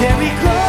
very close.